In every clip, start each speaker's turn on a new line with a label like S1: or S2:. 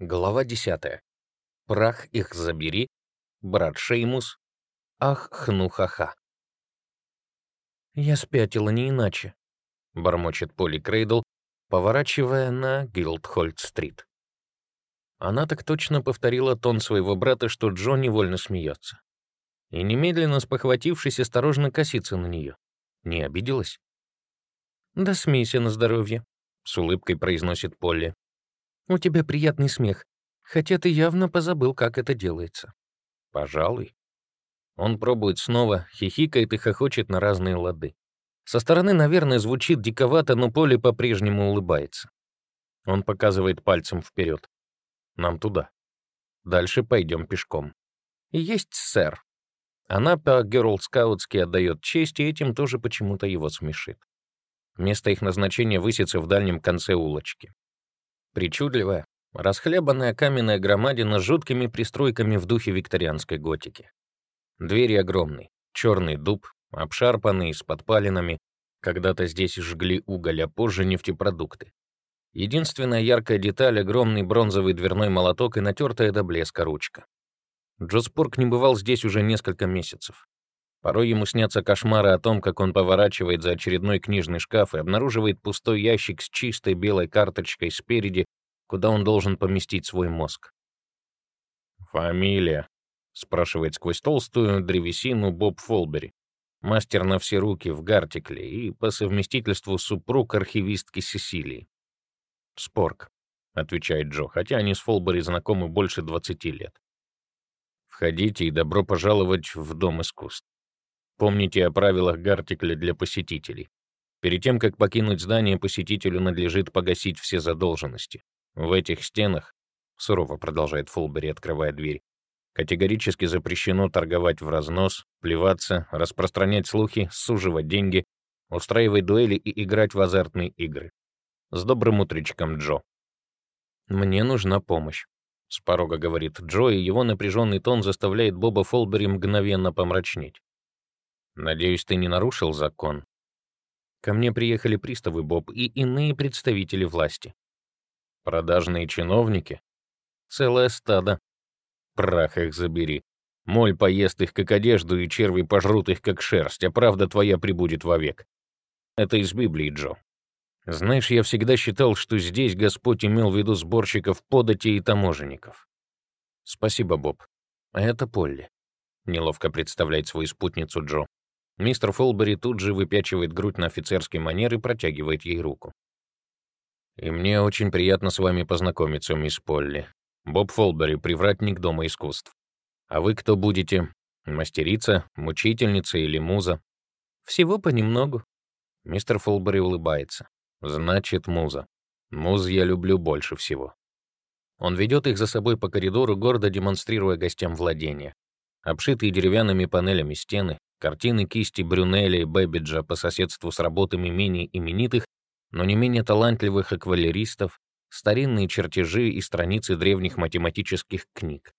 S1: Глава 10. Прах их забери, брат Шеймус. Ах, хну-ха-ха. «Я спятила не иначе», — бормочет Поли Крейдл, поворачивая на Гилдхольд-стрит. Она так точно повторила тон своего брата, что Джо невольно смеется. И немедленно спохватившись, осторожно косится на нее. Не обиделась? «Да смейся на здоровье», — с улыбкой произносит Полли. «У тебя приятный смех, хотя ты явно позабыл, как это делается». «Пожалуй». Он пробует снова, хихикает и хохочет на разные лады. Со стороны, наверное, звучит диковато, но Поле по-прежнему улыбается. Он показывает пальцем вперед. Нам туда. Дальше пойдем пешком. Есть сэр. Она по-герл-скаутски отдает честь, и этим тоже почему-то его смешит. Место их назначения высится в дальнем конце улочки. Причудливая, расхлябанная каменная громадина с жуткими пристройками в духе викторианской готики. Двери огромные, черный дуб, обшарпанный, с подпалинами. Когда-то здесь жгли уголь, а позже нефтепродукты. Единственная яркая деталь — огромный бронзовый дверной молоток и натертая до блеска ручка. Джоспорк не бывал здесь уже несколько месяцев. Порой ему снятся кошмары о том, как он поворачивает за очередной книжный шкаф и обнаруживает пустой ящик с чистой белой карточкой спереди, куда он должен поместить свой мозг. «Фамилия?» — спрашивает сквозь толстую древесину Боб Фолбери, мастер на все руки в Гартикле и по совместительству супруг архивистки Сесилии. «Спорк», — отвечает Джо, хотя они с Фолбери знакомы больше 20 лет. «Входите и добро пожаловать в Дом искусств. Помните о правилах Гартикля для посетителей. Перед тем, как покинуть здание, посетителю надлежит погасить все задолженности. В этих стенах, сурово продолжает Фулбери, открывая дверь, категорически запрещено торговать в разнос, плеваться, распространять слухи, суживать деньги, устраивать дуэли и играть в азартные игры. С добрым утречком, Джо. «Мне нужна помощь», — с порога говорит Джо, и его напряженный тон заставляет Боба Фолбери мгновенно помрачнеть. «Надеюсь, ты не нарушил закон?» Ко мне приехали приставы Боб и иные представители власти. Продажные чиновники? Целое стадо. Прах их забери. Моль поест их, как одежду, и черви пожрут их, как шерсть, а правда твоя прибудет вовек. Это из Библии, Джо. Знаешь, я всегда считал, что здесь Господь имел в виду сборщиков подати и таможенников. Спасибо, Боб. А это Полли. Неловко представляет свою спутницу Джо. Мистер Фолбери тут же выпячивает грудь на офицерский манер и протягивает ей руку. И мне очень приятно с вами познакомиться, мисс Полли. Боб Фолбери, привратник Дома искусств. А вы кто будете? Мастерица, мучительница или муза? Всего понемногу. Мистер Фолбери улыбается. Значит, муза. Муз я люблю больше всего. Он ведет их за собой по коридору, гордо демонстрируя гостям владения. Обшитые деревянными панелями стены, картины кисти Брюнеля и Бэбиджа по соседству с работами менее именитых но не менее талантливых аквалеристов, старинные чертежи и страницы древних математических книг.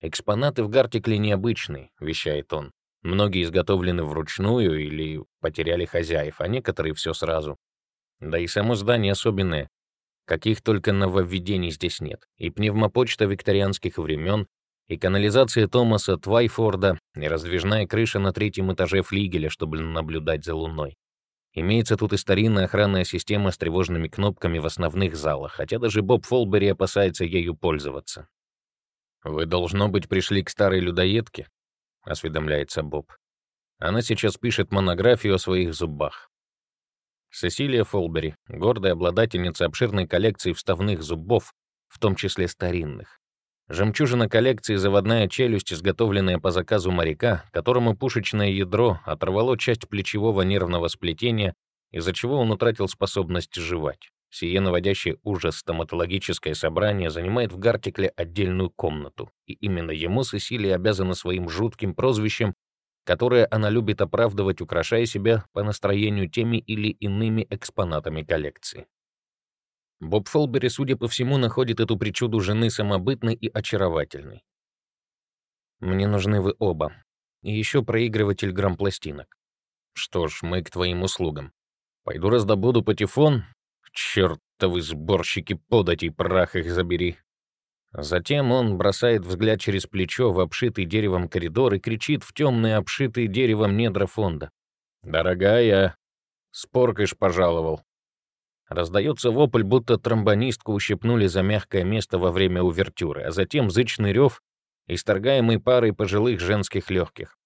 S1: «Экспонаты в Гартикле необычные», — вещает он. «Многие изготовлены вручную или потеряли хозяев, а некоторые все сразу. Да и само здание особенное. Каких только нововведений здесь нет. И пневмопочта викторианских времен, и канализация Томаса Твайфорда, и раздвижная крыша на третьем этаже флигеля, чтобы наблюдать за луной. Имеется тут и старинная охранная система с тревожными кнопками в основных залах, хотя даже Боб Фолбери опасается ею пользоваться. «Вы, должно быть, пришли к старой людоедке?» — осведомляется Боб. Она сейчас пишет монографию о своих зубах. Сесилия Фолбери, гордая обладательница обширной коллекции вставных зубов, в том числе старинных. Жемчужина коллекции — заводная челюсть, изготовленная по заказу моряка, которому пушечное ядро оторвало часть плечевого нервного сплетения, из-за чего он утратил способность жевать. Сие наводящее ужас стоматологическое собрание занимает в Гартикле отдельную комнату, и именно ему Сесилия обязана своим жутким прозвищем, которое она любит оправдывать, украшая себя по настроению теми или иными экспонатами коллекции. Боб Фолбери, судя по всему, находит эту причуду жены самобытной и очаровательной. Мне нужны вы оба. И еще проигрыватель грамм-пластинок. Что ж, мы к твоим услугам. Пойду раздобуду патефон. Чёртовы сборщики подать и прах их забери. Затем он бросает взгляд через плечо в обшитый деревом коридор и кричит в темные обшитые деревом недра фонда. «Дорогая, споркаш пожаловал». Раздается вопль, будто тромбонистку ущипнули за мягкое место во время увертюры, а затем зычный рев, исторгаемый парой пожилых женских легких.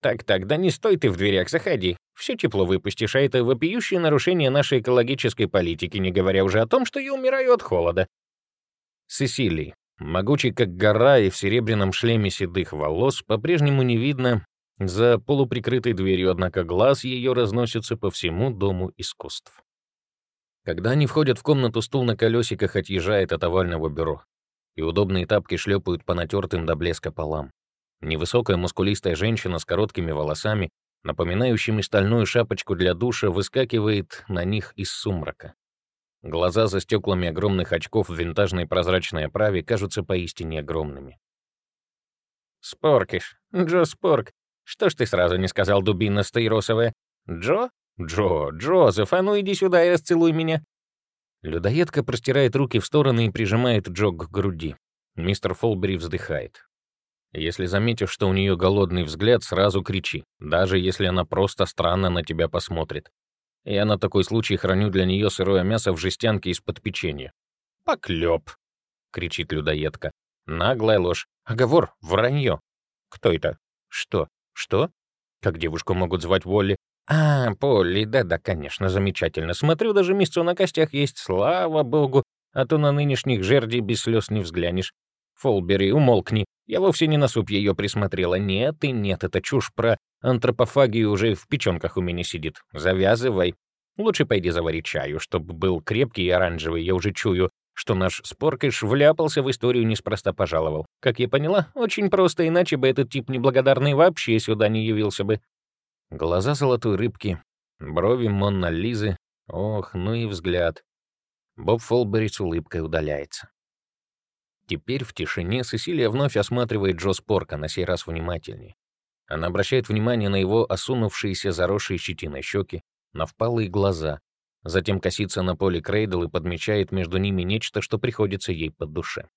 S1: «Так-так, да не стой ты в дверях, заходи. Все тепло выпустишь, а это вопиющее нарушение нашей экологической политики, не говоря уже о том, что я умираю от холода». Сесилий, могучий как гора и в серебряном шлеме седых волос, по-прежнему не видно за полуприкрытой дверью, однако глаз ее разносится по всему дому искусств. Когда они входят в комнату, стул на колесиках отъезжает от овального бюро, и удобные тапки шлепают по натертым до блеска полам. Невысокая мускулистая женщина с короткими волосами, напоминающими стальную шапочку для душа, выскакивает на них из сумрака. Глаза за стеклами огромных очков в винтажной прозрачной оправе кажутся поистине огромными. «Споркиш, Джо Спорк, что ж ты сразу не сказал, дубина стаиросовая? Джо? Джо, Джозеф, а ну иди сюда и расцелуй меня». Людоедка простирает руки в стороны и прижимает Джо к груди. Мистер Фолбери вздыхает. Если заметишь, что у нее голодный взгляд, сразу кричи, даже если она просто странно на тебя посмотрит. Я на такой случай храню для нее сырое мясо в жестянке из-под печенья. «Поклёп!» — кричит людоедка. Наглая ложь. Оговор, вранье. Кто это? Что? Что? Как девушку могут звать Волли? А, Полли, да-да, конечно, замечательно. Смотрю, даже мясо на костях есть, слава богу, а то на нынешних жерди без слез не взглянешь. Фолбери, умолкни. Я вовсе не на суп ее присмотрела. Нет и нет, это чушь про антропофагию уже в печенках у меня сидит. Завязывай. Лучше пойди завари чаю, чтобы был крепкий и оранжевый, я уже чую, что наш споркиш вляпался в историю неспроста пожаловал. Как я поняла, очень просто, иначе бы этот тип неблагодарный вообще сюда не явился бы. Глаза золотой рыбки, брови Монна Лизы. Ох, ну и взгляд. Боб Фолбери с улыбкой удаляется. Теперь в тишине Сесилия вновь осматривает Джо Спорка, на сей раз внимательнее. Она обращает внимание на его осунувшиеся, заросшие щетиной щеки, на впалые глаза, затем косится на поле Крейдл и подмечает между ними нечто, что приходится ей под душе.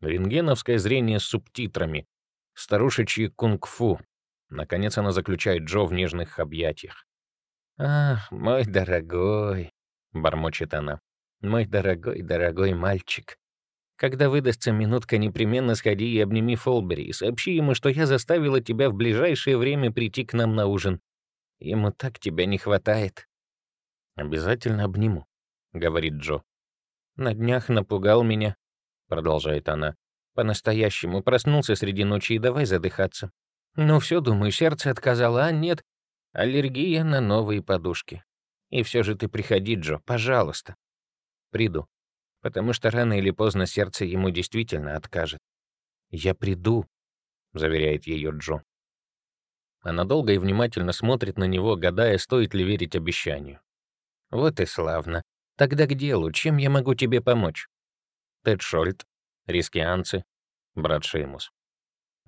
S1: Рентгеновское зрение с субтитрами, старушечье кунг-фу, Наконец она заключает Джо в нежных объятиях. «Ах, мой дорогой», — бормочет она, — «мой дорогой, дорогой мальчик. Когда выдастся минутка, непременно сходи и обними Фолбери и сообщи ему, что я заставила тебя в ближайшее время прийти к нам на ужин. Ему так тебя не хватает». «Обязательно обниму», — говорит Джо. «На днях напугал меня», — продолжает она. «По-настоящему проснулся среди ночи и давай задыхаться. Ну все, думаю, сердце отказало, а нет. Аллергия на новые подушки. И все же ты приходи, Джо, пожалуйста. Приду. Потому что рано или поздно сердце ему действительно откажет. Я приду, заверяет ее Джо. Она долго и внимательно смотрит на него, гадая, стоит ли верить обещанию. Вот и славно. Тогда к делу. Чем я могу тебе помочь? Тед Шольт, рискианцы, брат Шеймус.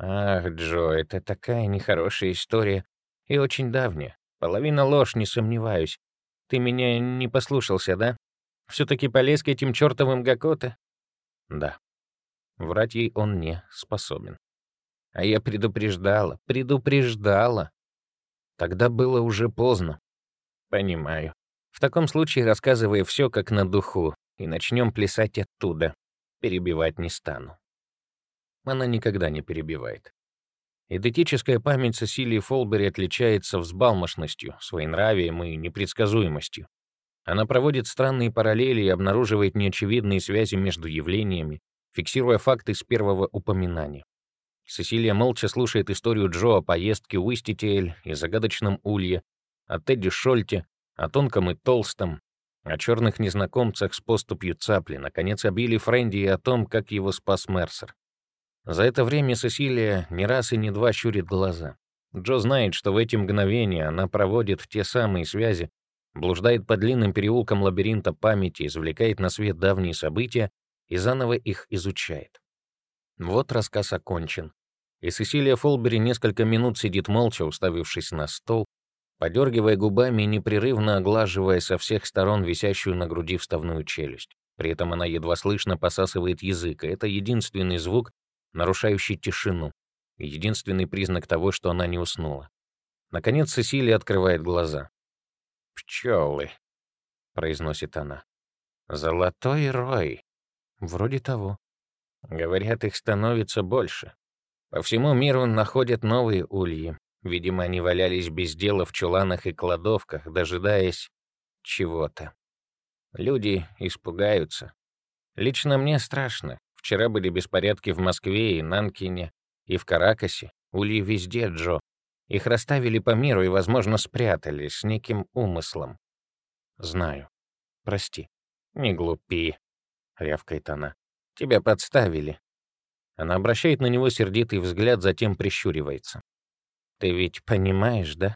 S1: Ах, Джо, это такая нехорошая история и очень давняя. Половина ложь, не сомневаюсь. Ты меня не послушался, да? Все-таки полез к этим чертовым Гакоте? Да. Врать ей он не способен. А я предупреждала, предупреждала. Тогда было уже поздно. Понимаю. В таком случае рассказывай все как на духу, и начнем плясать оттуда. Перебивать не стану она никогда не перебивает. Идентическая память Сесилии Фолбери отличается взбалмошностью, своенравием и непредсказуемостью. Она проводит странные параллели и обнаруживает неочевидные связи между явлениями, фиксируя факты с первого упоминания. Сесилия молча слушает историю Джо о поездке в Уиститель и загадочном улье, о Тедди Шольте, о тонком и толстом, о черных незнакомцах с поступью цапли, наконец, о Билли Френди и о том, как его спас Мерсер. За это время Сесилия не раз и не два щурит глаза. Джо знает, что в эти мгновения она проводит те самые связи, блуждает по длинным переулкам лабиринта памяти, извлекает на свет давние события и заново их изучает. Вот рассказ окончен. И Сесилия Фолбери несколько минут сидит молча, уставившись на стол, подергивая губами и непрерывно оглаживая со всех сторон висящую на груди вставную челюсть. При этом она едва слышно посасывает язык, и это единственный звук, нарушающий тишину, единственный признак того, что она не уснула. Наконец Сесилия открывает глаза. «Пчелы», — произносит она. «Золотой рой». Вроде того. Говорят, их становится больше. По всему миру находят новые ульи. Видимо, они валялись без дела в чуланах и кладовках, дожидаясь чего-то. Люди испугаются. Лично мне страшно. Вчера были беспорядки в Москве и Нанкине, и в Каракасе. Ульи везде, Джо. Их расставили по миру и, возможно, спрятали с неким умыслом. Знаю. Прости. Не глупи, — рявкает она. Тебя подставили. Она обращает на него сердитый взгляд, затем прищуривается. Ты ведь понимаешь, да?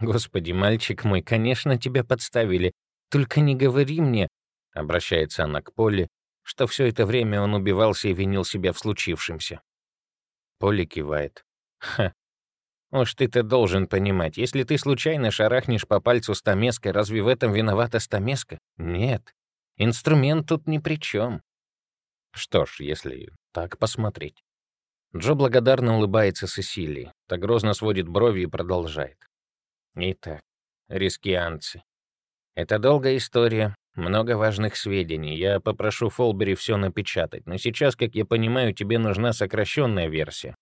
S1: Господи, мальчик мой, конечно, тебя подставили. Только не говори мне, — обращается она к Поле, что все это время он убивался и винил себя в случившемся. Поле кивает. Ха. Уж ты-то должен понимать, если ты случайно шарахнешь по пальцу стамеской, разве в этом виновата стамеска? Нет. Инструмент тут ни при чем. Что ж, если так посмотреть. Джо благодарно улыбается Сесилии, так грозно сводит брови и продолжает. Итак, рискианцы. Это долгая история, много важных сведений. Я попрошу Фолбери все напечатать, но сейчас, как я понимаю, тебе нужна сокращенная версия.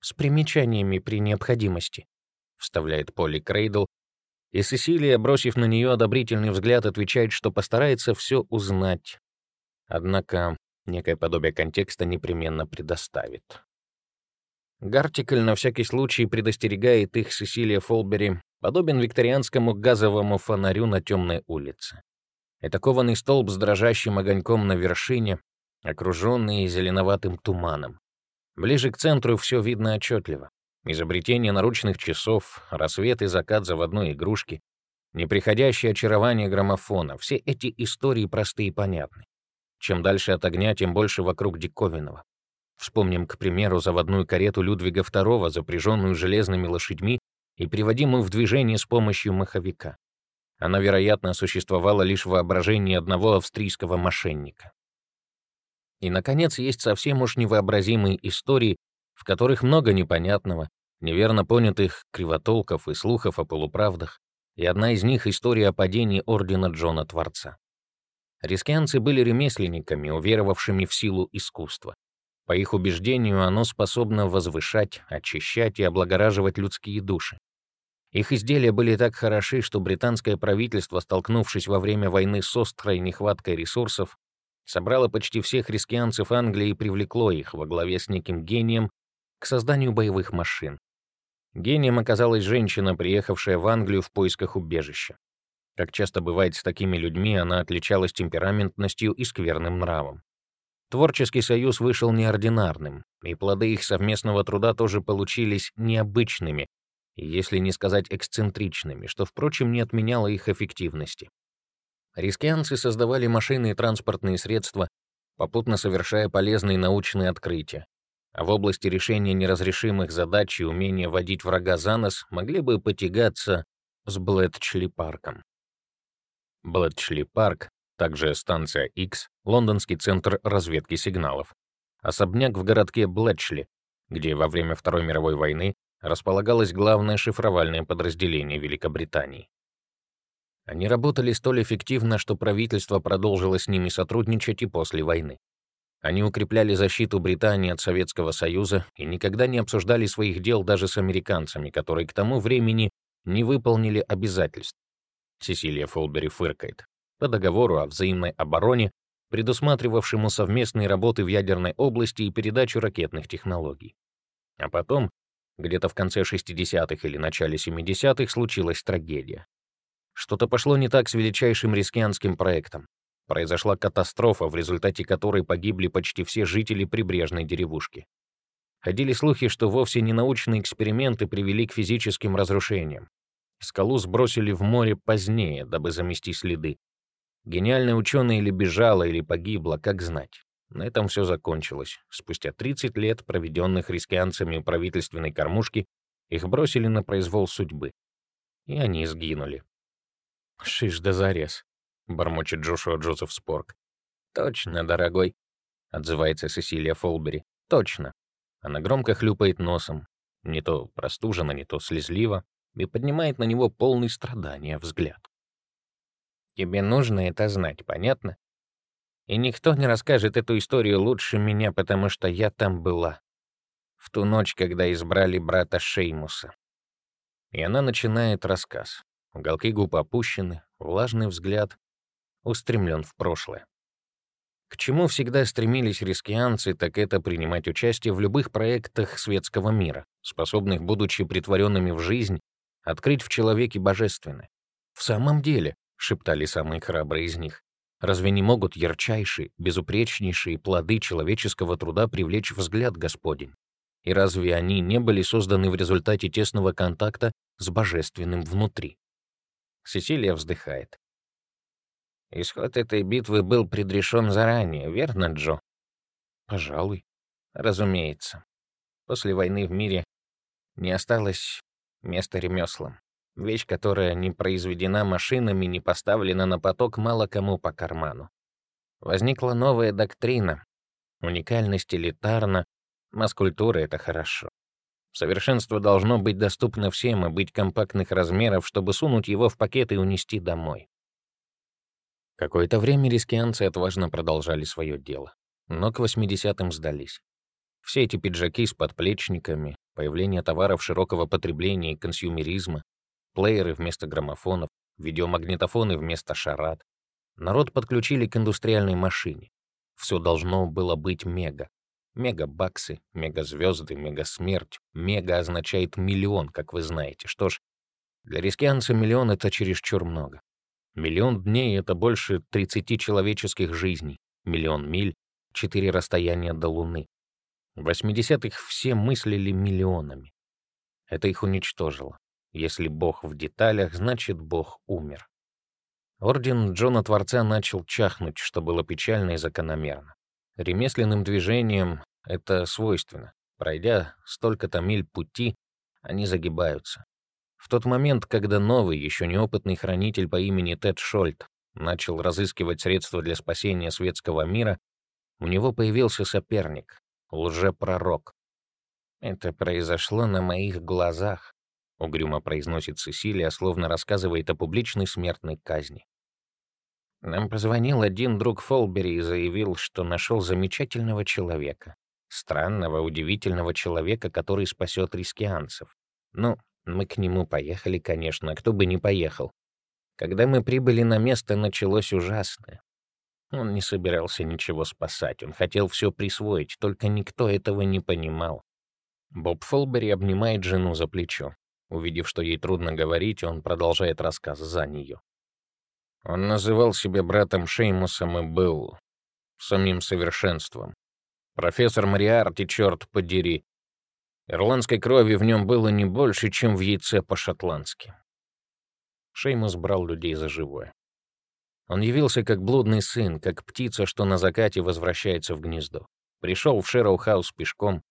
S1: С примечаниями при необходимости, вставляет Полли Крейдл, и Сесилия, бросив на нее одобрительный взгляд, отвечает, что постарается все узнать. Однако некое подобие контекста непременно предоставит. Гартикль на всякий случай предостерегает их Сесилия Фолбери подобен викторианскому газовому фонарю на темной улице. Это кованый столб с дрожащим огоньком на вершине, окруженный зеленоватым туманом. Ближе к центру все видно отчетливо. Изобретение наручных часов, рассвет и закат заводной игрушки, неприходящее очарование граммофона — все эти истории просты и понятны. Чем дальше от огня, тем больше вокруг диковинного. Вспомним, к примеру, заводную карету Людвига II, запряженную железными лошадьми и приводимую в движение с помощью маховика. Она, вероятно, существовала лишь в воображении одного австрийского мошенника. И, наконец, есть совсем уж невообразимые истории, в которых много непонятного, неверно понятых кривотолков и слухов о полуправдах, и одна из них — история о падении Ордена Джона Творца. Рискианцы были ремесленниками, уверовавшими в силу искусства. По их убеждению, оно способно возвышать, очищать и облагораживать людские души. Их изделия были так хороши, что британское правительство, столкнувшись во время войны с острой нехваткой ресурсов, собрало почти всех рискианцев Англии и привлекло их во главе с неким гением к созданию боевых машин. Гением оказалась женщина, приехавшая в Англию в поисках убежища. Как часто бывает с такими людьми, она отличалась темпераментностью и скверным нравом. Творческий союз вышел неординарным, и плоды их совместного труда тоже получились необычными, если не сказать эксцентричными, что, впрочем, не отменяло их эффективности. Рискианцы создавали машины и транспортные средства, попутно совершая полезные научные открытия, а в области решения неразрешимых задач и умения водить врага за нос могли бы потягаться с Блэтчли-парком. Блэтчли-парк также станция X, лондонский центр разведки сигналов, особняк в городке Блэчли, где во время Второй мировой войны располагалось главное шифровальное подразделение Великобритании. Они работали столь эффективно, что правительство продолжило с ними сотрудничать и после войны. Они укрепляли защиту Британии от Советского Союза и никогда не обсуждали своих дел даже с американцами, которые к тому времени не выполнили обязательств. Сесилия Фолбери фыркает по договору о взаимной обороне, предусматривавшему совместные работы в ядерной области и передачу ракетных технологий. А потом, где-то в конце 60-х или начале 70-х, случилась трагедия. Что-то пошло не так с величайшим рискианским проектом. Произошла катастрофа, в результате которой погибли почти все жители прибрежной деревушки. Ходили слухи, что вовсе не научные эксперименты привели к физическим разрушениям. Скалу сбросили в море позднее, дабы замести следы, Гениальная ученая или бежала, или погибла, как знать. На этом все закончилось. Спустя 30 лет, проведенных рискианцами у правительственной кормушки, их бросили на произвол судьбы. И они сгинули. «Шиш да зарез», — бормочет Джошуа Джозеф Спорк. «Точно, дорогой», — отзывается Сесилия Фолбери. «Точно». Она громко хлюпает носом, не то простужена, не то слезливо, и поднимает на него полный страдания взгляд. «Тебе нужно это знать, понятно? И никто не расскажет эту историю лучше меня, потому что я там была. В ту ночь, когда избрали брата Шеймуса. И она начинает рассказ. Уголки губ опущены, влажный взгляд устремлен в прошлое. К чему всегда стремились рискианцы, так это принимать участие в любых проектах светского мира, способных, будучи притворенными в жизнь, открыть в человеке божественное. В самом деле, шептали самые храбрые из них, разве не могут ярчайшие, безупречнейшие плоды человеческого труда привлечь взгляд Господень? И разве они не были созданы в результате тесного контакта с божественным внутри? Сесилия вздыхает. Исход этой битвы был предрешен заранее, верно, Джо? Пожалуй. Разумеется. После войны в мире не осталось места ремеслам. Вещь, которая не произведена машинами, не поставлена на поток, мало кому по карману. Возникла новая доктрина. Уникальность элитарна, маскультура — это хорошо. Совершенство должно быть доступно всем и быть компактных размеров, чтобы сунуть его в пакет и унести домой. Какое-то время рискианцы отважно продолжали свое дело, но к 80-м сдались. Все эти пиджаки с подплечниками, появление товаров широкого потребления и консюмеризма, плееры вместо граммофонов, видеомагнитофоны вместо шарад. Народ подключили к индустриальной машине. Все должно было быть мега. Мега-баксы, мега-звезды, мега-смерть. Мега означает миллион, как вы знаете. Что ж, для рискианца миллион — это чересчур много. Миллион дней — это больше 30 человеческих жизней, миллион миль — четыре расстояния до Луны. В 80-х все мыслили миллионами. Это их уничтожило. Если Бог в деталях, значит, Бог умер. Орден Джона Творца начал чахнуть, что было печально и закономерно. Ремесленным движением это свойственно. Пройдя столько-то миль пути, они загибаются. В тот момент, когда новый, еще неопытный хранитель по имени Тед Шольт начал разыскивать средства для спасения светского мира, у него появился соперник — лжепророк. «Это произошло на моих глазах», — угрюмо произносит Сесилия, словно рассказывает о публичной смертной казни. Нам позвонил один друг Фолбери и заявил, что нашел замечательного человека. Странного, удивительного человека, который спасет рискианцев. Ну, мы к нему поехали, конечно, кто бы не поехал. Когда мы прибыли на место, началось ужасное. Он не собирался ничего спасать, он хотел все присвоить, только никто этого не понимал. Боб Фолбери обнимает жену за плечо. Увидев, что ей трудно говорить, он продолжает рассказ за нее. Он называл себя братом Шеймусом и был самим совершенством. Профессор Мариарти, черт подери, Ирландской крови в нем было не больше, чем в яйце по-шотландски. Шеймус брал людей за живое. Он явился как блудный сын, как птица, что на закате возвращается в гнездо. Пришел в Шерроу-хаус пешком,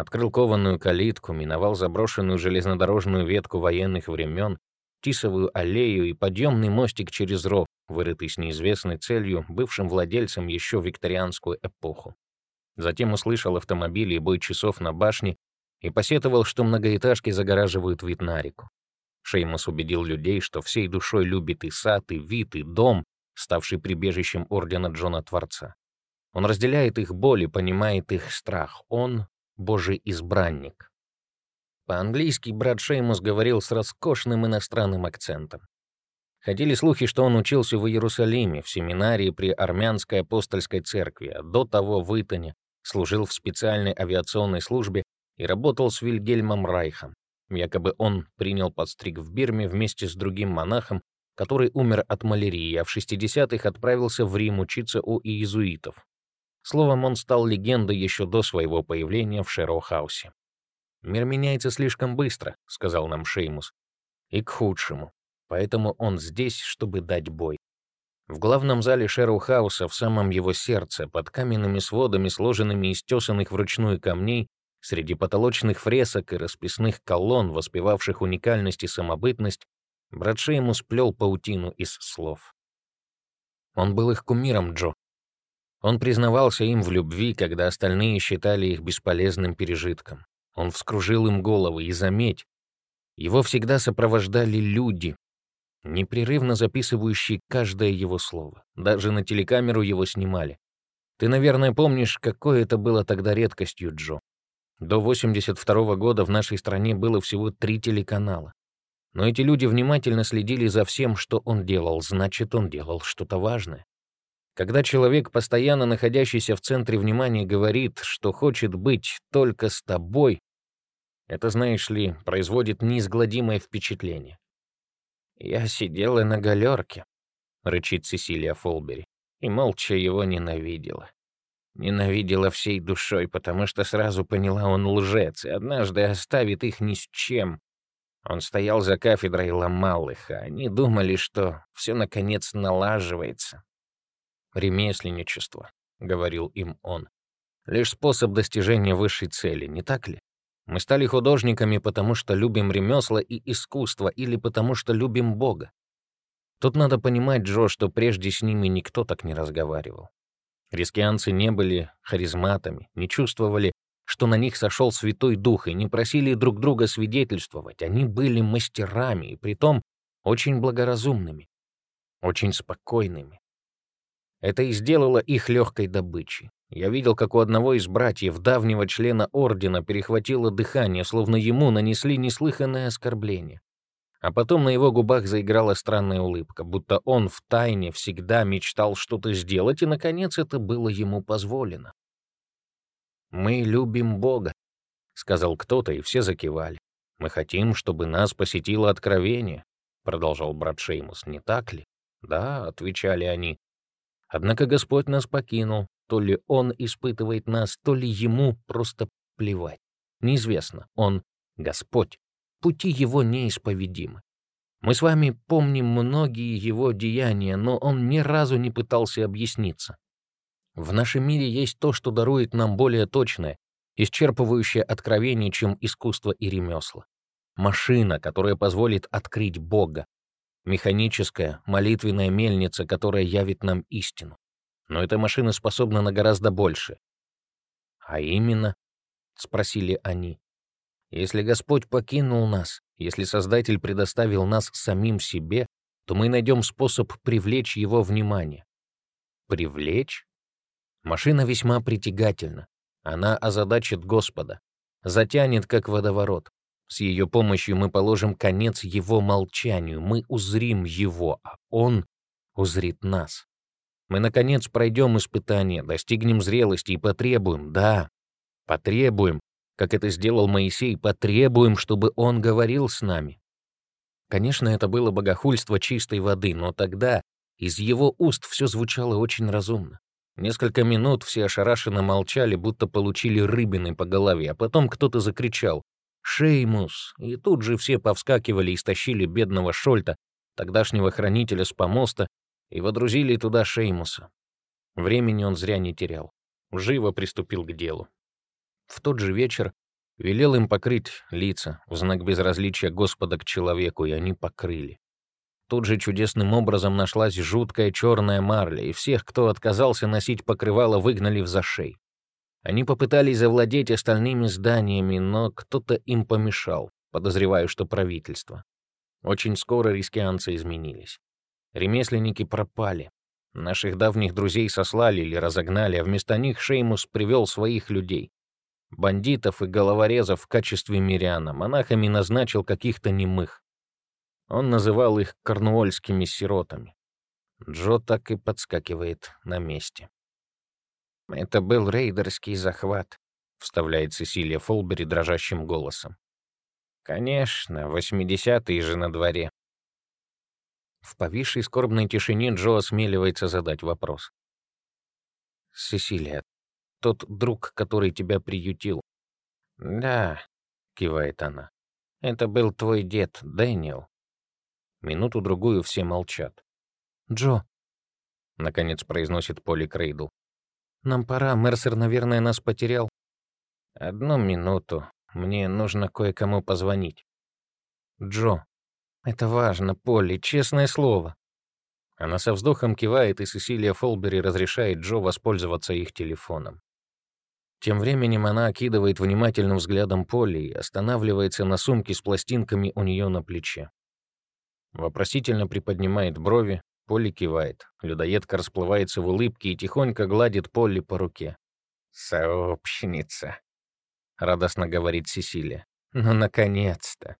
S1: открыл кованую калитку, миновал заброшенную железнодорожную ветку военных времен, Тисовую аллею и подъемный мостик через ров, вырытый с неизвестной целью, бывшим владельцем еще викторианскую эпоху. Затем услышал автомобили и бой часов на башне и посетовал, что многоэтажки загораживают вид на реку. Шеймус убедил людей, что всей душой любит и сад, и вид, и дом, ставший прибежищем Ордена Джона Творца. Он разделяет их боль и понимает их страх. Он — Божий избранник. По-английски брат Шеймус говорил с роскошным иностранным акцентом. Ходили слухи, что он учился в Иерусалиме, в семинарии при Армянской апостольской церкви, а до того в Итоне, служил в специальной авиационной службе и работал с Вильгельмом Райхом. Якобы он принял подстриг в Бирме вместе с другим монахом, который умер от малярии, а в 60-х отправился в Рим учиться у иезуитов. Словом, он стал легендой еще до своего появления в Шерроу-хаусе. «Мир меняется слишком быстро», — сказал нам Шеймус, — «и к худшему. Поэтому он здесь, чтобы дать бой. В главном зале Шерроу-хауса, в самом его сердце, под каменными сводами, сложенными из тесанных вручную камней, Среди потолочных фресок и расписных колонн, воспевавших уникальность и самобытность, брат ему сплел паутину из слов. Он был их кумиром, Джо. Он признавался им в любви, когда остальные считали их бесполезным пережитком. Он вскружил им головы, и заметь, его всегда сопровождали люди, непрерывно записывающие каждое его слово. Даже на телекамеру его снимали. Ты, наверное, помнишь, какой это было тогда редкостью, Джо. До 82 -го года в нашей стране было всего три телеканала. Но эти люди внимательно следили за всем, что он делал, значит, он делал что-то важное. Когда человек, постоянно находящийся в центре внимания, говорит, что хочет быть только с тобой, это, знаешь ли, производит неизгладимое впечатление. «Я сидела на галерке», — рычит Сесилия Фолбери, и молча его ненавидела. Ненавидела всей душой, потому что сразу поняла, он лжец, и однажды оставит их ни с чем. Он стоял за кафедрой и ломал их, а они думали, что все наконец налаживается. «Ремесленничество», — говорил им он, — «лишь способ достижения высшей цели, не так ли? Мы стали художниками, потому что любим ремесла и искусство, или потому что любим Бога. Тут надо понимать, Джо, что прежде с ними никто так не разговаривал. Рискианцы не были харизматами, не чувствовали, что на них сошел Святой Дух, и не просили друг друга свидетельствовать. Они были мастерами, и притом очень благоразумными, очень спокойными. Это и сделало их легкой добычей. Я видел, как у одного из братьев, давнего члена Ордена, перехватило дыхание, словно ему нанесли неслыханное оскорбление. А потом на его губах заиграла странная улыбка, будто он в тайне всегда мечтал что-то сделать, и, наконец, это было ему позволено. «Мы любим Бога», — сказал кто-то, и все закивали. «Мы хотим, чтобы нас посетило откровение», — продолжал брат Шеймус, «не так ли?» «Да», — отвечали они. «Однако Господь нас покинул, то ли он испытывает нас, то ли ему просто плевать. Неизвестно. Он — Господь. Пути его неисповедимы. Мы с вами помним многие его деяния, но он ни разу не пытался объясниться. В нашем мире есть то, что дарует нам более точное, исчерпывающее откровение, чем искусство и ремесла. Машина, которая позволит открыть Бога. Механическая, молитвенная мельница, которая явит нам истину но эта машина способна на гораздо больше. «А именно?» — спросили они. «Если Господь покинул нас, если Создатель предоставил нас самим себе, то мы найдем способ привлечь его внимание». «Привлечь?» Машина весьма притягательна. Она озадачит Господа, затянет, как водоворот. С ее помощью мы положим конец его молчанию, мы узрим его, а он узрит нас. Мы, наконец, пройдем испытание, достигнем зрелости и потребуем, да, потребуем, как это сделал Моисей, потребуем, чтобы он говорил с нами. Конечно, это было богохульство чистой воды, но тогда из его уст все звучало очень разумно. Несколько минут все ошарашенно молчали, будто получили рыбины по голове, а потом кто-то закричал «Шеймус!» И тут же все повскакивали и стащили бедного Шольта, тогдашнего хранителя с помоста, и водрузили туда Шеймуса. Времени он зря не терял. Живо приступил к делу. В тот же вечер велел им покрыть лица в знак безразличия Господа к человеку, и они покрыли. Тут же чудесным образом нашлась жуткая черная марля, и всех, кто отказался носить покрывало, выгнали в зашей. Они попытались завладеть остальными зданиями, но кто-то им помешал, подозреваю, что правительство. Очень скоро рискианцы изменились. Ремесленники пропали. Наших давних друзей сослали или разогнали, а вместо них Шеймус привел своих людей. Бандитов и головорезов в качестве миряна монахами назначил каких-то немых. Он называл их корнуольскими сиротами. Джо так и подскакивает на месте. «Это был рейдерский захват», — вставляет Сесилия Фолбери дрожащим голосом. «Конечно, восьмидесятые же на дворе. В повисшей скорбной тишине Джо осмеливается задать вопрос. «Сесилия, тот друг, который тебя приютил?» «Да», — кивает она. «Это был твой дед, Дэниел». Минуту-другую все молчат. «Джо», — наконец произносит Поли Крейдл. «Нам пора, Мерсер, наверное, нас потерял». «Одну минуту. Мне нужно кое-кому позвонить». «Джо, это важно, Полли, честное слово. Она со вздохом кивает, и Сесилия Фолбери разрешает Джо воспользоваться их телефоном. Тем временем она окидывает внимательным взглядом Полли и останавливается на сумке с пластинками у нее на плече. Вопросительно приподнимает брови, Полли кивает. Людоедка расплывается в улыбке и тихонько гладит Полли по руке. «Сообщница», — радостно говорит Сесилия. «Ну, наконец-то!»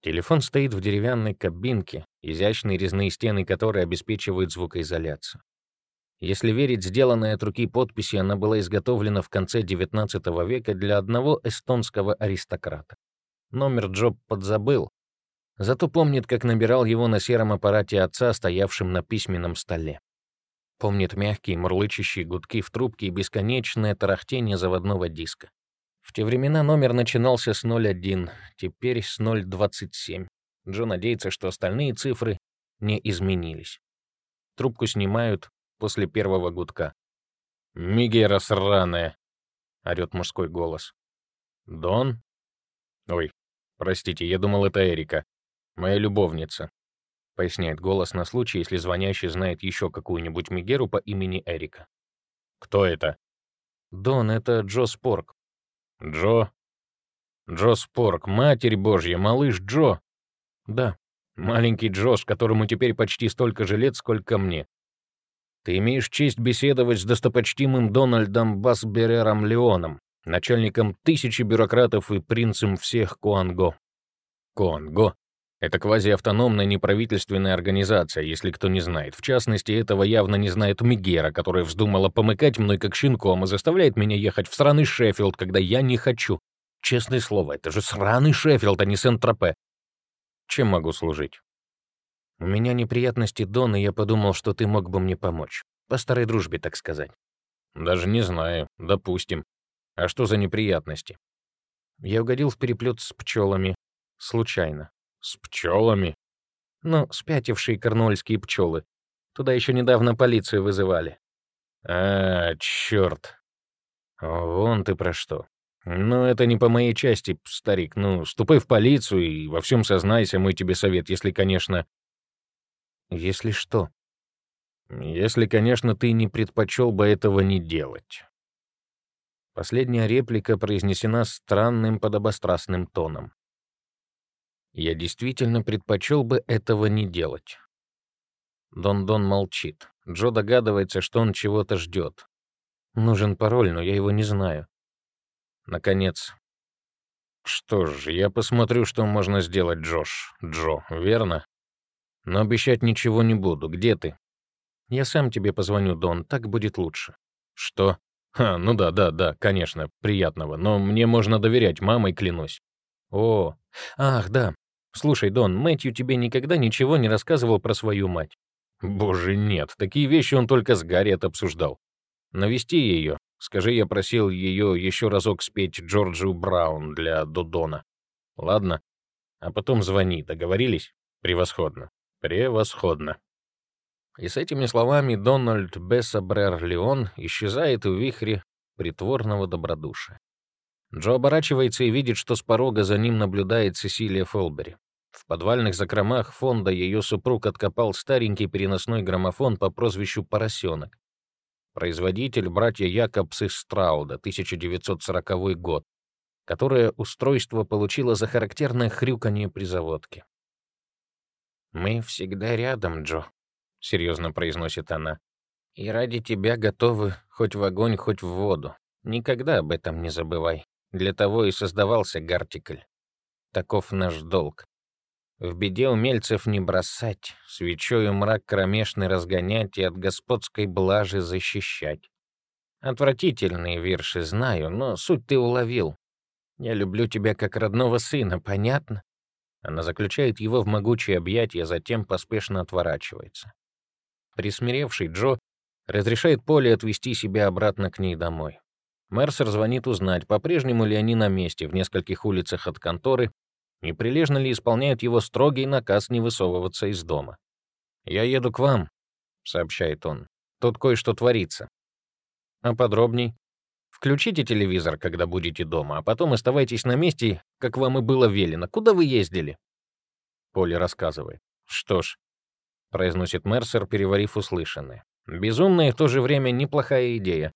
S1: Телефон стоит в деревянной кабинке, изящные резные стены которой обеспечивают звукоизоляцию. Если верить сделанной от руки подписи, она была изготовлена в конце XIX века для одного эстонского аристократа. Номер Джоб подзабыл, зато помнит, как набирал его на сером аппарате отца, стоявшем на письменном столе. Помнит мягкие мурлычащие гудки в трубке и бесконечное тарахтение заводного диска. В те времена номер начинался с 01, теперь с 027. Джо надеется, что остальные цифры не изменились. Трубку снимают после первого гудка. «Мигера сраная!» — орёт мужской голос. «Дон?» «Ой, простите, я думал, это Эрика. Моя любовница», — поясняет голос на случай, если звонящий знает еще какую-нибудь Мигеру по имени Эрика. «Кто это?» «Дон, это Джо Спорк. Джо? Джо Спорк, Матерь Божья, малыш Джо. Да, маленький Джош, которому теперь почти столько же лет, сколько мне. Ты имеешь честь беседовать с достопочтимым Дональдом Басберером Леоном, начальником тысячи бюрократов и принцем всех Куанго. Куанго это квазиавтономная неправительственная организация, если кто не знает. В частности, этого явно не знает Мигера, которая вздумала помыкать мной как щенком и заставляет меня ехать в сраный Шеффилд, когда я не хочу. Честное слово, это же сраный Шеффилд, а не Сент-Тропе. Чем могу служить? У меня неприятности, Дон, и я подумал, что ты мог бы мне помочь. По старой дружбе, так сказать. Даже не знаю. Допустим. А что за неприятности? Я угодил в переплет с пчелами. Случайно. С пчелами? Ну, спятившие корнуольские пчелы. Туда еще недавно полицию вызывали. А, черт. Вон ты про что. Ну, это не по моей части, старик. Ну, ступай в полицию и во всем сознайся, мой тебе совет, если, конечно... Если что? Если, конечно, ты не предпочел бы этого не делать. Последняя реплика произнесена странным подобострастным тоном. Я действительно предпочел бы этого не делать. Дон-Дон молчит. Джо догадывается, что он чего-то ждет. Нужен пароль, но я его не знаю. Наконец. Что ж, я посмотрю, что можно сделать, Джош. Джо, верно? Но обещать ничего не буду. Где ты? Я сам тебе позвоню, Дон, так будет лучше. Что? Ха, ну да, да, да, конечно, приятного. Но мне можно доверять, мамой клянусь. О, ах, да. Слушай, Дон, Мэтью тебе никогда ничего не рассказывал про свою мать. Боже, нет, такие вещи он только с Гарриет обсуждал. Навести ее. Скажи, я просил ее еще разок спеть Джорджию Браун для Додона. Ладно? А потом звони, договорились? Превосходно. Превосходно. И с этими словами Дональд Бессабрер Леон исчезает в вихре притворного добродушия. Джо оборачивается и видит, что с порога за ним наблюдает Сесилия Фолбери. В подвальных закромах фонда ее супруг откопал старенький переносной граммофон по прозвищу «Поросенок». Производитель — братья Якобс из Страуда, 1940 год, которое устройство получило за характерное хрюканье при заводке. «Мы всегда рядом, Джо», — серьезно произносит она. «И ради тебя готовы хоть в огонь, хоть в воду. Никогда об этом не забывай». Для того и создавался Гартикль. Таков наш долг. В беде умельцев не бросать, свечою мрак кромешный разгонять и от господской блажи защищать. Отвратительные вирши знаю, но суть ты уловил. Я люблю тебя как родного сына, понятно? Она заключает его в могучие объятия, затем поспешно отворачивается. Присмиревший Джо разрешает Поле отвезти себя обратно к ней домой. Мерсер звонит узнать, по-прежнему ли они на месте в нескольких улицах от конторы, и прилежно ли исполняют его строгий наказ не высовываться из дома. «Я еду к вам», — сообщает он. «Тут кое-что творится». «А подробней?» «Включите телевизор, когда будете дома, а потом оставайтесь на месте, как вам и было велено. Куда вы ездили?» Поле рассказывает. «Что ж, — произносит Мерсер, переварив услышанное. «Безумная и в то же время неплохая идея.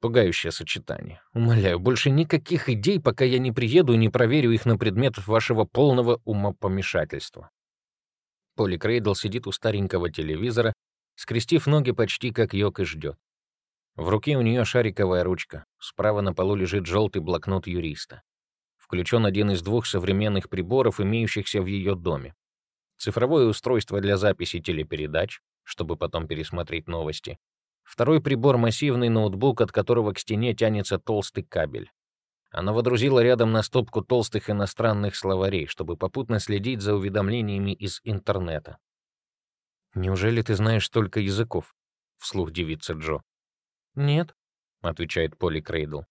S1: Пугающее сочетание. Умоляю, больше никаких идей, пока я не приеду и не проверю их на предмет вашего полного умопомешательства». Поли Крейдл сидит у старенького телевизора, скрестив ноги почти как йог и ждет. В руке у нее шариковая ручка. Справа на полу лежит желтый блокнот юриста. Включен один из двух современных приборов, имеющихся в ее доме. Цифровое устройство для записи телепередач, чтобы потом пересмотреть новости. Второй прибор — массивный ноутбук, от которого к стене тянется толстый кабель. Она водрузила рядом на стопку толстых иностранных словарей, чтобы попутно следить за уведомлениями из интернета. «Неужели ты знаешь столько языков?» — вслух девица Джо. «Нет», — отвечает Поли Крейдл.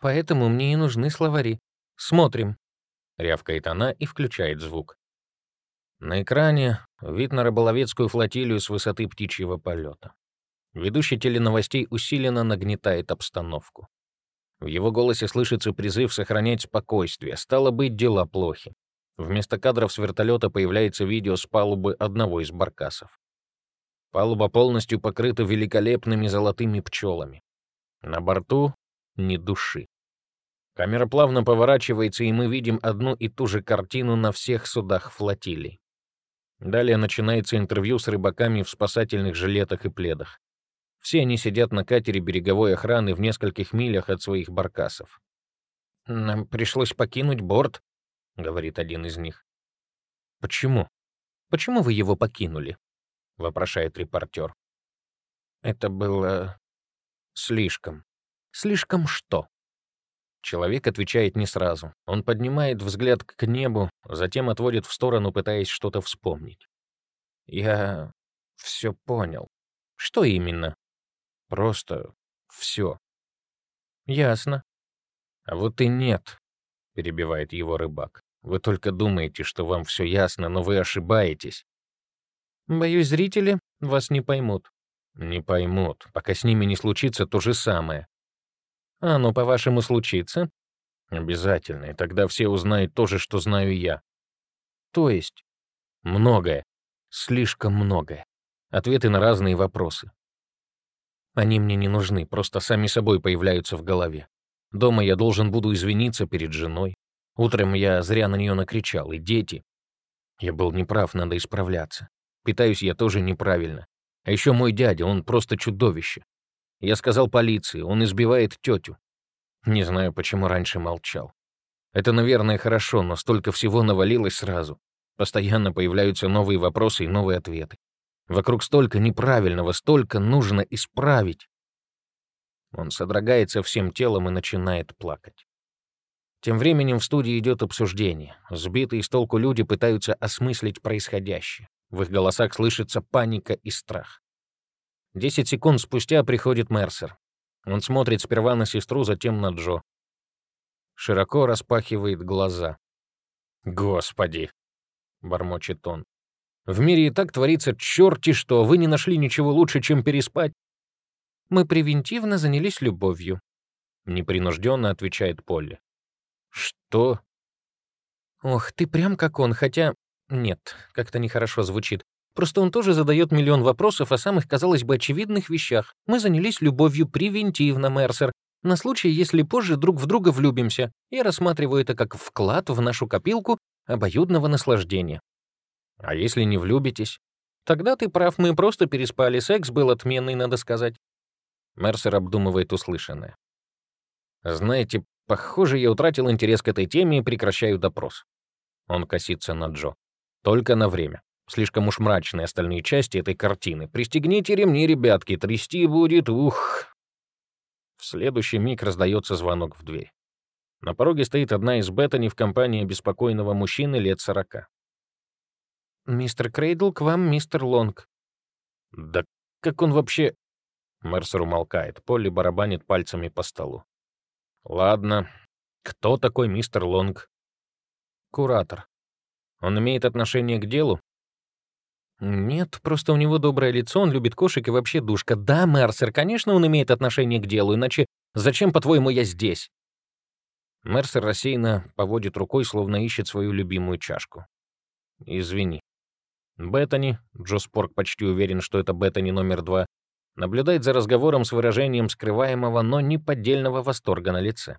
S1: «Поэтому мне и нужны словари. Смотрим», — рявкает она и включает звук. На экране вид на рыболовецкую флотилию с высоты птичьего полета. Ведущий теленовостей усиленно нагнетает обстановку. В его голосе слышится призыв сохранять спокойствие. Стало быть, дела плохи. Вместо кадров с вертолета появляется видео с палубы одного из баркасов. Палуба полностью покрыта великолепными золотыми пчелами. На борту ни души. Камера плавно поворачивается, и мы видим одну и ту же картину на всех судах флотилии. Далее начинается интервью с рыбаками в спасательных жилетах и пледах. Все они сидят на катере береговой охраны в нескольких милях от своих баркасов. «Нам пришлось покинуть борт», — говорит один из них. «Почему? Почему вы его покинули?» — вопрошает репортер. «Это было слишком. Слишком что?» Человек отвечает не сразу. Он поднимает взгляд к небу, затем отводит в сторону, пытаясь что-то вспомнить. «Я все понял. Что именно?» «Просто все». «Ясно». «А вот и нет», — перебивает его рыбак. «Вы только думаете, что вам все ясно, но вы ошибаетесь. Боюсь, зрители вас не поймут. Не поймут, пока с ними не случится то же самое. А ну, по-вашему, случится? Обязательно, и тогда все узнают то же, что знаю я. То есть? Многое. Слишком многое. Ответы на разные вопросы. Они мне не нужны, просто сами собой появляются в голове. Дома я должен буду извиниться перед женой. Утром я зря на нее накричал, и дети. Я был неправ, надо исправляться. Питаюсь я тоже неправильно. А еще мой дядя, он просто чудовище. Я сказал полиции, он избивает тетю. Не знаю, почему раньше молчал. Это, наверное, хорошо, но столько всего навалилось сразу. Постоянно появляются новые вопросы и новые ответы. Вокруг столько неправильного, столько нужно исправить. Он содрогается всем телом и начинает плакать. Тем временем в студии идет обсуждение. Сбитые с толку люди пытаются осмыслить происходящее. В их голосах слышится паника и страх. Десять секунд спустя приходит Мерсер. Он смотрит сперва на сестру, затем на Джо. Широко распахивает глаза. «Господи!» — бормочет он. «В мире и так творится черти что, вы не нашли ничего лучше, чем переспать». «Мы превентивно занялись любовью», — непринужденно отвечает Полли. «Что?» «Ох, ты прям как он, хотя нет, как-то нехорошо звучит. Просто он тоже задает миллион вопросов о самых, казалось бы, очевидных вещах. Мы занялись любовью превентивно, Мерсер, на случай, если позже друг в друга влюбимся. Я рассматриваю это как вклад в нашу копилку обоюдного наслаждения. А если не влюбитесь? Тогда ты прав, мы просто переспали, секс был отменный, надо сказать. Мерсер обдумывает услышанное. Знаете, похоже, я утратил интерес к этой теме и прекращаю допрос. Он косится на Джо. Только на время. Слишком уж мрачные остальные части этой картины. Пристегните ремни, ребятки, трясти будет, ух. В следующий миг раздается звонок в дверь. На пороге стоит одна из Беттани в компании беспокойного мужчины лет сорока. «Мистер Крейдл, к вам мистер Лонг». «Да как он вообще...» Мерсер умолкает. Полли барабанит пальцами по столу. «Ладно. Кто такой мистер Лонг?» «Куратор. Он имеет отношение к делу? Нет, просто у него доброе лицо, он любит кошек и вообще душка. Да, Мерсер, конечно, он имеет отношение к делу, иначе зачем, по-твоему, я здесь? Мерсер рассеянно поводит рукой, словно ищет свою любимую чашку. Извини. Беттани, Джо Спорк почти уверен, что это Беттани номер два, наблюдает за разговором с выражением скрываемого, но неподдельного восторга на лице.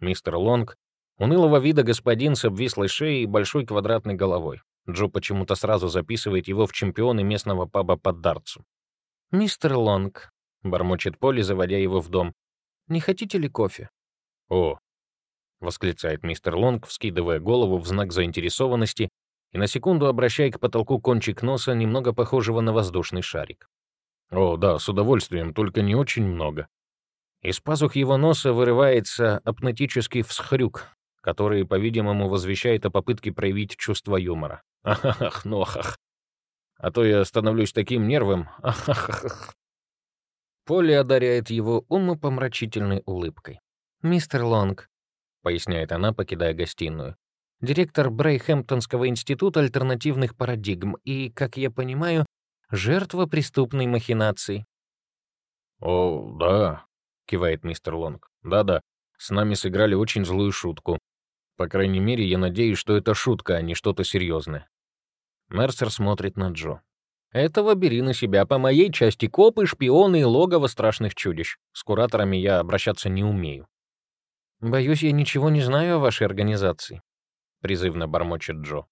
S1: Мистер Лонг — унылого вида господин с обвислой шеей и большой квадратной головой. Джо почему-то сразу записывает его в чемпионы местного паба под дартсу. «Мистер Лонг», — бормочет Полли, заводя его в дом, — «не хотите ли кофе?» «О!» — восклицает мистер Лонг, вскидывая голову в знак заинтересованности и на секунду обращая к потолку кончик носа, немного похожего на воздушный шарик. «О, да, с удовольствием, только не очень много». Из пазух его носа вырывается апнетический всхрюк, который, по-видимому, возвещает о попытке проявить чувство юмора. Ахахах, ну ахах. А то я становлюсь таким нервным. Ахахах. Полли одаряет его умопомрачительной улыбкой. «Мистер Лонг», — поясняет она, покидая гостиную, «директор Брейхэмптонского института альтернативных парадигм и, как я понимаю, жертва преступной махинации». «О, да», — кивает мистер Лонг. «Да-да, с нами сыграли очень злую шутку. По крайней мере, я надеюсь, что это шутка, а не что-то серьезное. Мерсер смотрит на Джо. «Этого бери на себя. По моей части копы, шпионы и логово страшных чудищ. С кураторами я обращаться не умею». «Боюсь, я ничего не знаю о вашей организации», — призывно бормочет Джо.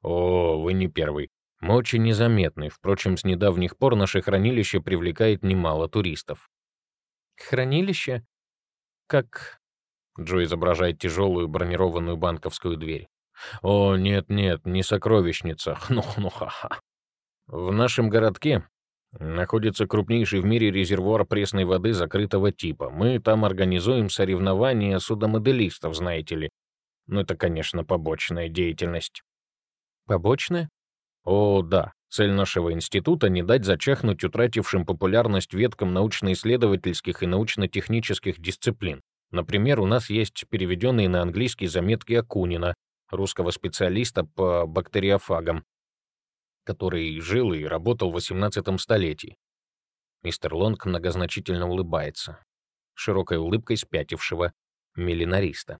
S1: «О, вы не первый. Мы очень незаметны. Впрочем, с недавних пор наше хранилище привлекает немало туристов». «Хранилище? Как...» Джо изображает тяжелую бронированную банковскую дверь. О, нет-нет, не сокровищница. Хну-хну-ха-ха. В нашем городке находится крупнейший в мире резервуар пресной воды закрытого типа. Мы там организуем соревнования судомоделистов, знаете ли. Ну, это, конечно, побочная деятельность. Побочная? О, да. Цель нашего института — не дать зачахнуть утратившим популярность веткам научно-исследовательских и научно-технических дисциплин. Например, у нас есть переведенные на английский заметки Акунина, русского специалиста по бактериофагам, который жил и работал в XVIII столетии. Мистер Лонг многозначительно улыбается, широкой улыбкой спятившего миллинариста.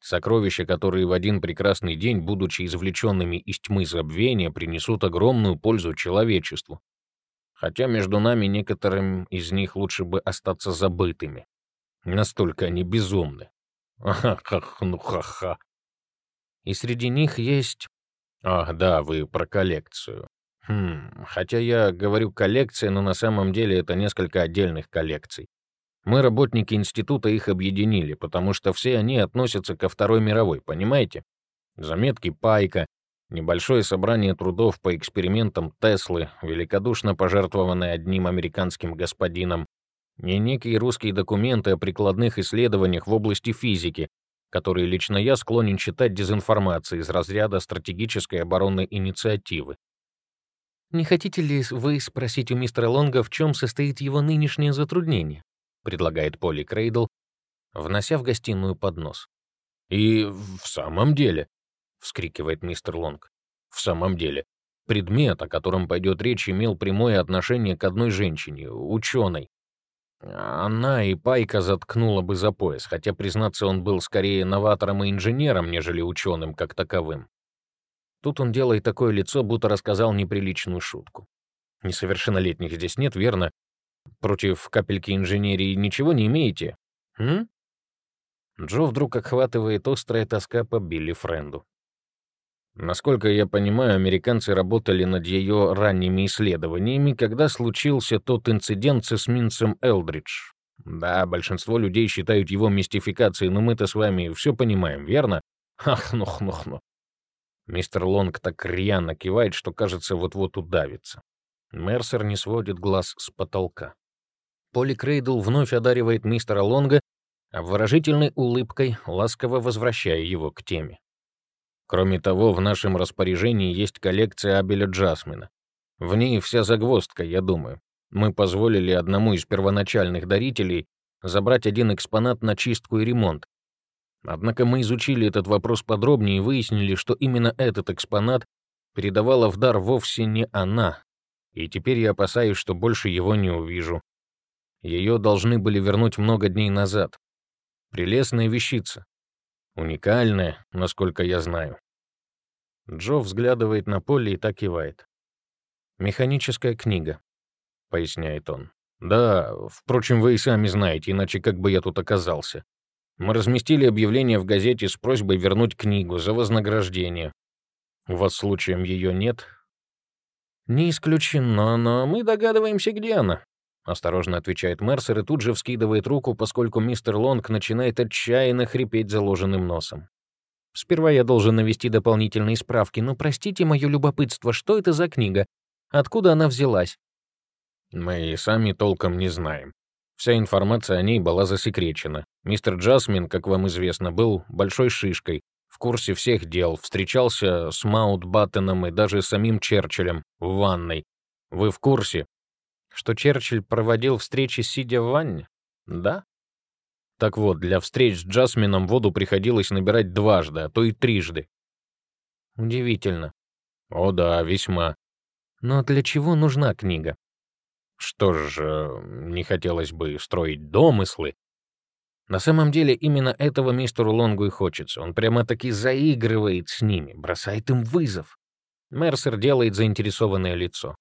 S1: Сокровища, которые в один прекрасный день, будучи извлеченными из тьмы забвения, принесут огромную пользу человечеству. Хотя между нами некоторым из них лучше бы остаться забытыми. Настолько они безумны. Ах, ну ха-ха и среди них есть... Ах, да, вы про коллекцию. Хм, хотя я говорю коллекция, но на самом деле это несколько отдельных коллекций. Мы, работники института, их объединили, потому что все они относятся ко Второй мировой, понимаете? Заметки Пайка, небольшое собрание трудов по экспериментам Теслы, великодушно пожертвованное одним американским господином, и некие русские документы о прикладных исследованиях в области физики, которые лично я склонен считать дезинформацией из разряда стратегической оборонной инициативы. «Не хотите ли вы спросить у мистера Лонга, в чем состоит его нынешнее затруднение?» — предлагает Полли Крейдл, внося в гостиную поднос. «И в самом деле», — вскрикивает мистер Лонг, — «в самом деле, предмет, о котором пойдет речь, имел прямое отношение к одной женщине, ученой, она и Пайка заткнула бы за пояс, хотя, признаться, он был скорее новатором и инженером, нежели ученым как таковым. Тут он делает такое лицо, будто рассказал неприличную шутку. Несовершеннолетних здесь нет, верно? Против капельки инженерии ничего не имеете? М? Джо вдруг охватывает острая тоска по Билли Френду. Насколько я понимаю, американцы работали над ее ранними исследованиями, когда случился тот инцидент с эсминцем Элдридж. Да, большинство людей считают его мистификацией, но мы-то с вами все понимаем, верно? Ах, нух-нух-нух. Мистер Лонг так рьяно кивает, что, кажется, вот-вот удавится. Мерсер не сводит глаз с потолка. Поли Крейдл вновь одаривает мистера Лонга обворожительной улыбкой, ласково возвращая его к теме. Кроме того, в нашем распоряжении есть коллекция Абеля Джасмина. В ней вся загвоздка, я думаю. Мы позволили одному из первоначальных дарителей забрать один экспонат на чистку и ремонт. Однако мы изучили этот вопрос подробнее и выяснили, что именно этот экспонат передавала в дар вовсе не она, и теперь я опасаюсь, что больше его не увижу. Ее должны были вернуть много дней назад. Прелестная вещица. Уникальная, насколько я знаю. Джо взглядывает на поле и так кивает. «Механическая книга», — поясняет он. «Да, впрочем, вы и сами знаете, иначе как бы я тут оказался. Мы разместили объявление в газете с просьбой вернуть книгу за вознаграждение. У вас случаем ее нет?» «Не исключено, но мы догадываемся, где она», — осторожно отвечает Мерсер и тут же вскидывает руку, поскольку мистер Лонг начинает отчаянно хрипеть заложенным носом. «Сперва я должен навести дополнительные справки, но простите мое любопытство, что это за книга? Откуда она взялась?»
S2: «Мы и сами толком не знаем. Вся информация о ней была засекречена. Мистер Джасмин, как вам известно, был большой шишкой, курсе всех дел, встречался с Маунтбаттеном и даже самим Черчиллем в ванной. Вы в курсе,
S1: что Черчилль проводил встречи, сидя в ванне? Да?
S2: Так вот, для встреч с Джасмином воду приходилось набирать дважды, а то и трижды.
S1: Удивительно.
S2: О да, весьма.
S1: Но для чего нужна книга?
S2: Что ж, э, не хотелось бы строить домыслы.
S1: На самом деле именно этого мистеру Лонгу и хочется. Он прямо-таки заигрывает с ними, бросает им вызов. Мерсер делает заинтересованное лицо.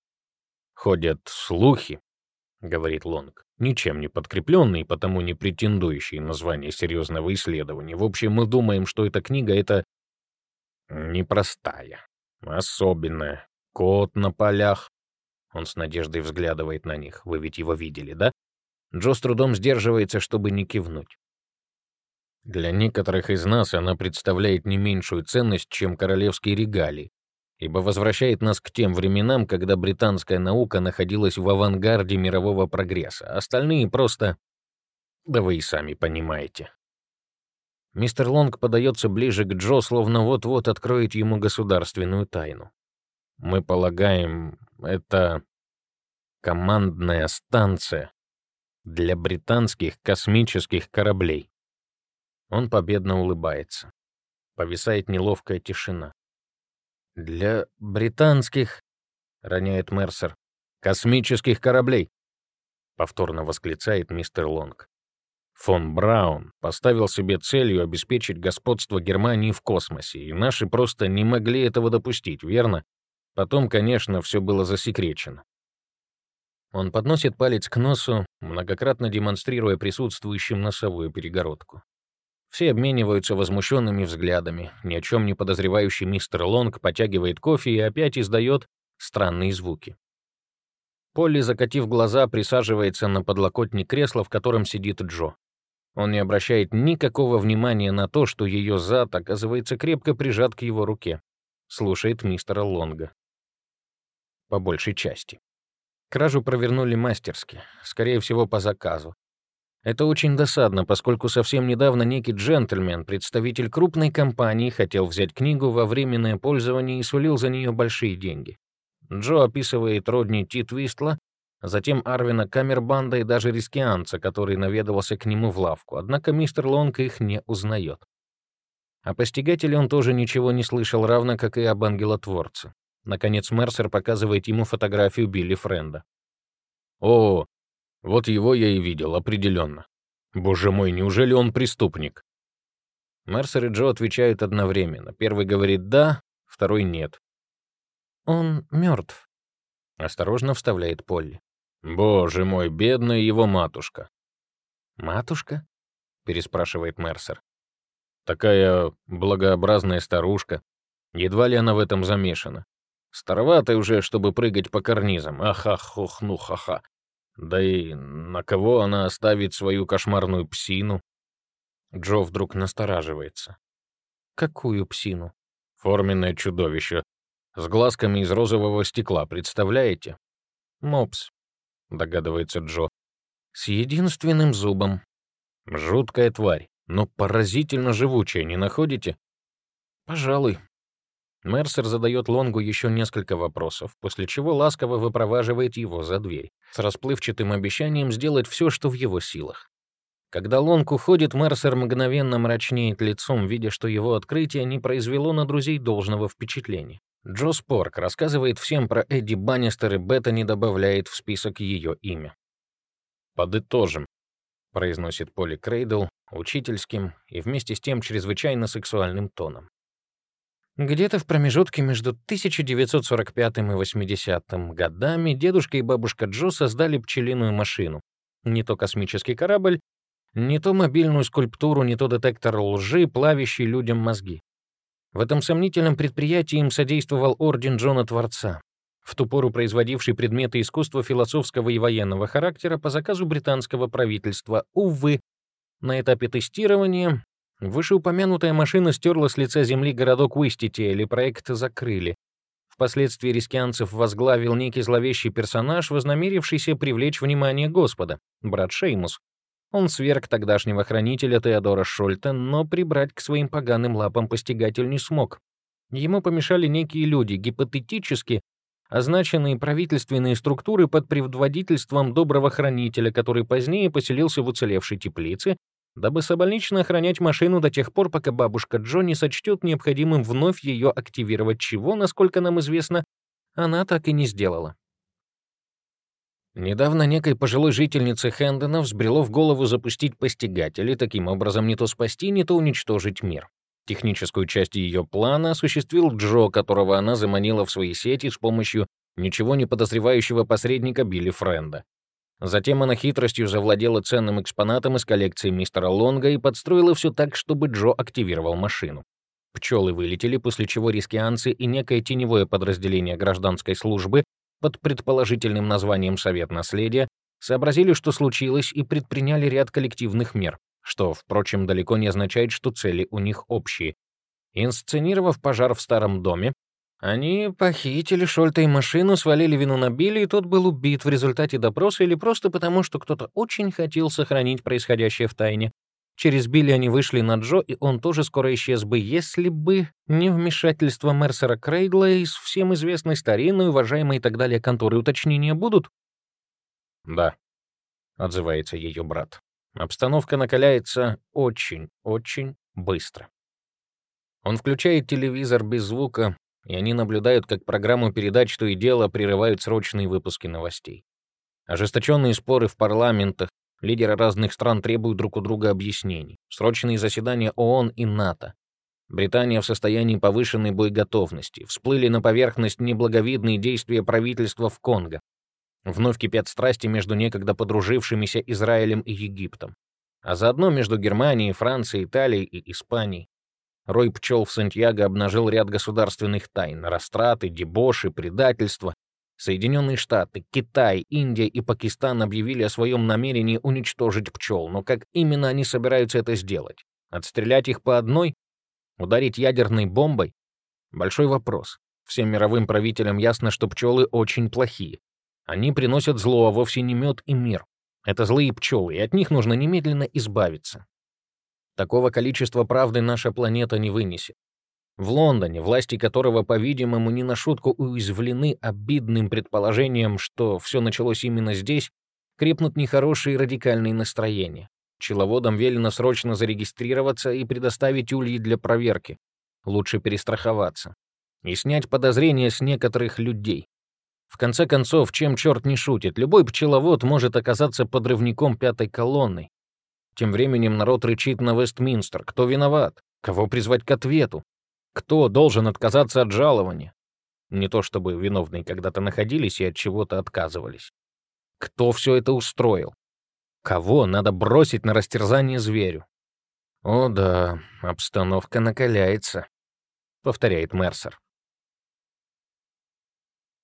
S2: «Ходят слухи», — говорит Лонг, ничем не подкрепленные, потому не претендующие на звание серьезного исследования. В общем, мы думаем, что эта книга — это непростая, особенная. Кот на полях, он с надеждой взглядывает на них. Вы ведь его видели, да? Джо с трудом сдерживается, чтобы не кивнуть. Для некоторых из нас она представляет не меньшую ценность, чем королевские регалии, ибо возвращает нас к тем временам, когда британская наука находилась в авангарде мирового прогресса. Остальные просто... Да вы и сами понимаете. Мистер Лонг подается ближе к Джо, словно вот-вот откроет ему государственную тайну. Мы полагаем, это командная станция для британских космических кораблей. Он победно улыбается. Повисает неловкая тишина. «Для британских...» — роняет Мерсер. «Космических кораблей!» — повторно восклицает мистер Лонг. Фон Браун поставил себе целью обеспечить господство Германии в космосе, и наши просто не могли этого допустить, верно? Потом, конечно, все было засекречено. Он подносит палец к носу, многократно демонстрируя присутствующим носовую перегородку. Все обмениваются возмущенными взглядами. Ни о чем не подозревающий мистер Лонг потягивает кофе и опять издает странные звуки. Полли, закатив глаза, присаживается на подлокотник кресла, в котором сидит Джо. Он не обращает никакого внимания на то, что ее зад оказывается крепко прижат к его руке. Слушает мистера Лонга по большей части. Кражу провернули мастерски, скорее всего, по заказу. Это очень досадно, поскольку совсем недавно некий джентльмен, представитель крупной компании, хотел взять книгу во временное пользование и сулил за нее большие деньги. Джо описывает Родни Ти Твистла, затем Арвина Камербанда и даже рискианца, который наведывался к нему в лавку, однако мистер Лонг их не узнает. О постигателе он тоже ничего не слышал, равно как и об ангелотворце. Наконец Мерсер показывает ему фотографию Билли Френда. «О, вот его я и видел, определенно. Боже мой, неужели он преступник?»
S1: Мерсер и Джо отвечают одновременно. Первый говорит «да», второй «нет». «Он мертв», — осторожно вставляет Полли.
S2: «Боже мой, бедная его матушка».
S1: «Матушка?» — переспрашивает Мерсер.
S2: «Такая благообразная старушка. Едва ли она в этом замешана. Староватый уже, чтобы прыгать по карнизам. Аха-хох-ну-ха-ха. Да и на кого она оставит свою кошмарную псину?
S1: Джо вдруг настораживается. Какую псину?
S2: Форменное чудовище. С глазками из розового стекла, представляете?
S1: Мопс, догадывается Джо. С единственным зубом.
S2: Жуткая тварь, но поразительно живучая, не находите?
S1: Пожалуй, Мерсер задает Лонгу еще несколько вопросов, после чего ласково выпроваживает его за дверь, с расплывчатым обещанием сделать все, что в его силах. Когда Лонг уходит, Мерсер мгновенно мрачнеет лицом, видя, что его открытие не произвело на друзей должного впечатления. Джо Спорк рассказывает всем про Эдди Баннистер, и Бета не добавляет в список ее имя.
S2: «Подытожим», —
S1: произносит Поли Крейдл учительским и вместе с тем чрезвычайно сексуальным тоном.
S2: Где-то в промежутке между 1945 и 80 годами дедушка и бабушка Джо создали пчелиную машину. Не то космический корабль, не то мобильную скульптуру, не то детектор лжи, плавящий людям мозги. В этом сомнительном предприятии им содействовал Орден Джона Творца, в ту пору производивший предметы искусства философского и военного характера по заказу британского правительства. Увы, на этапе тестирования вышеупомянутая машина стерла с лица земли городок Уистити, проект закрыли. Впоследствии рискианцев возглавил некий зловещий персонаж, вознамерившийся привлечь внимание Господа, брат Шеймус, он сверг тогдашнего хранителя Теодора Шольта, но прибрать к своим поганым лапам постигатель не смог. Ему помешали некие люди, гипотетически означенные правительственные структуры под предводительством доброго хранителя, который позднее поселился в уцелевшей теплице, дабы собольнично охранять машину до тех пор, пока бабушка Джо не сочтет необходимым вновь ее активировать, чего, насколько нам известно, она так и не сделала. Недавно некой пожилой жительнице Хэндона взбрело в голову запустить постигатель и таким образом не то спасти, не то уничтожить мир. Техническую часть ее плана осуществил Джо, которого она заманила в свои сети с помощью ничего не подозревающего посредника Билли Френда. Затем она хитростью завладела ценным экспонатом из коллекции мистера Лонга и подстроила все так, чтобы Джо активировал машину. Пчелы вылетели, после чего рискианцы и некое теневое подразделение гражданской службы под предположительным названием «Совет наследия», сообразили, что случилось, и предприняли ряд коллективных мер, что, впрочем, далеко не означает, что цели у них общие. Инсценировав пожар в старом доме, они похитили Шольта и машину, свалили вину на Билли, и тот был убит в результате допроса или просто потому, что кто-то очень хотел сохранить происходящее в тайне. Через Билли они вышли на Джо, и он тоже скоро исчез бы, если бы не вмешательство Мерсера Крейдла из всем известной старинной, уважаемой и так далее конторы. Уточнения будут?
S1: «Да», — отзывается ее брат. Обстановка накаляется очень-очень быстро. Он включает телевизор без звука, и они наблюдают, как программу передач то и дело прерывают срочные выпуски новостей. Ожесточенные споры в парламентах, Лидеры разных стран требуют друг у друга объяснений. Срочные заседания ООН и НАТО. Британия в состоянии повышенной боеготовности. Всплыли на поверхность неблаговидные действия правительства в Конго. Вновь кипят страсти между некогда подружившимися Израилем и Египтом. А заодно между Германией, Францией, Италией и Испанией. Рой пчел в Сантьяго обнажил ряд государственных тайн, растраты, дебоши, предательства, Соединенные Штаты, Китай, Индия и Пакистан объявили о своем намерении уничтожить пчел, но как именно они собираются это сделать? Отстрелять их по одной? Ударить ядерной бомбой? Большой вопрос. Всем мировым правителям ясно, что пчелы очень плохие. Они приносят зло, а вовсе не мед и мир. Это злые пчелы, и от них нужно немедленно избавиться. Такого количества правды наша планета не вынесет. В Лондоне, власти которого, по-видимому, не на шутку уязвлены обидным предположением, что все началось именно здесь, крепнут нехорошие радикальные настроения. Пчеловодам велено срочно зарегистрироваться и предоставить ульи для проверки. Лучше перестраховаться. И снять подозрения с некоторых людей. В конце концов, чем черт не шутит, любой пчеловод может оказаться подрывником пятой колонны. Тем временем народ рычит на Вестминстер. Кто виноват? Кого призвать к ответу? Кто должен отказаться от жалования? Не то чтобы виновные когда-то находились и от чего-то отказывались. Кто все это устроил? Кого надо бросить на растерзание зверю? «О да, обстановка накаляется», — повторяет Мерсер.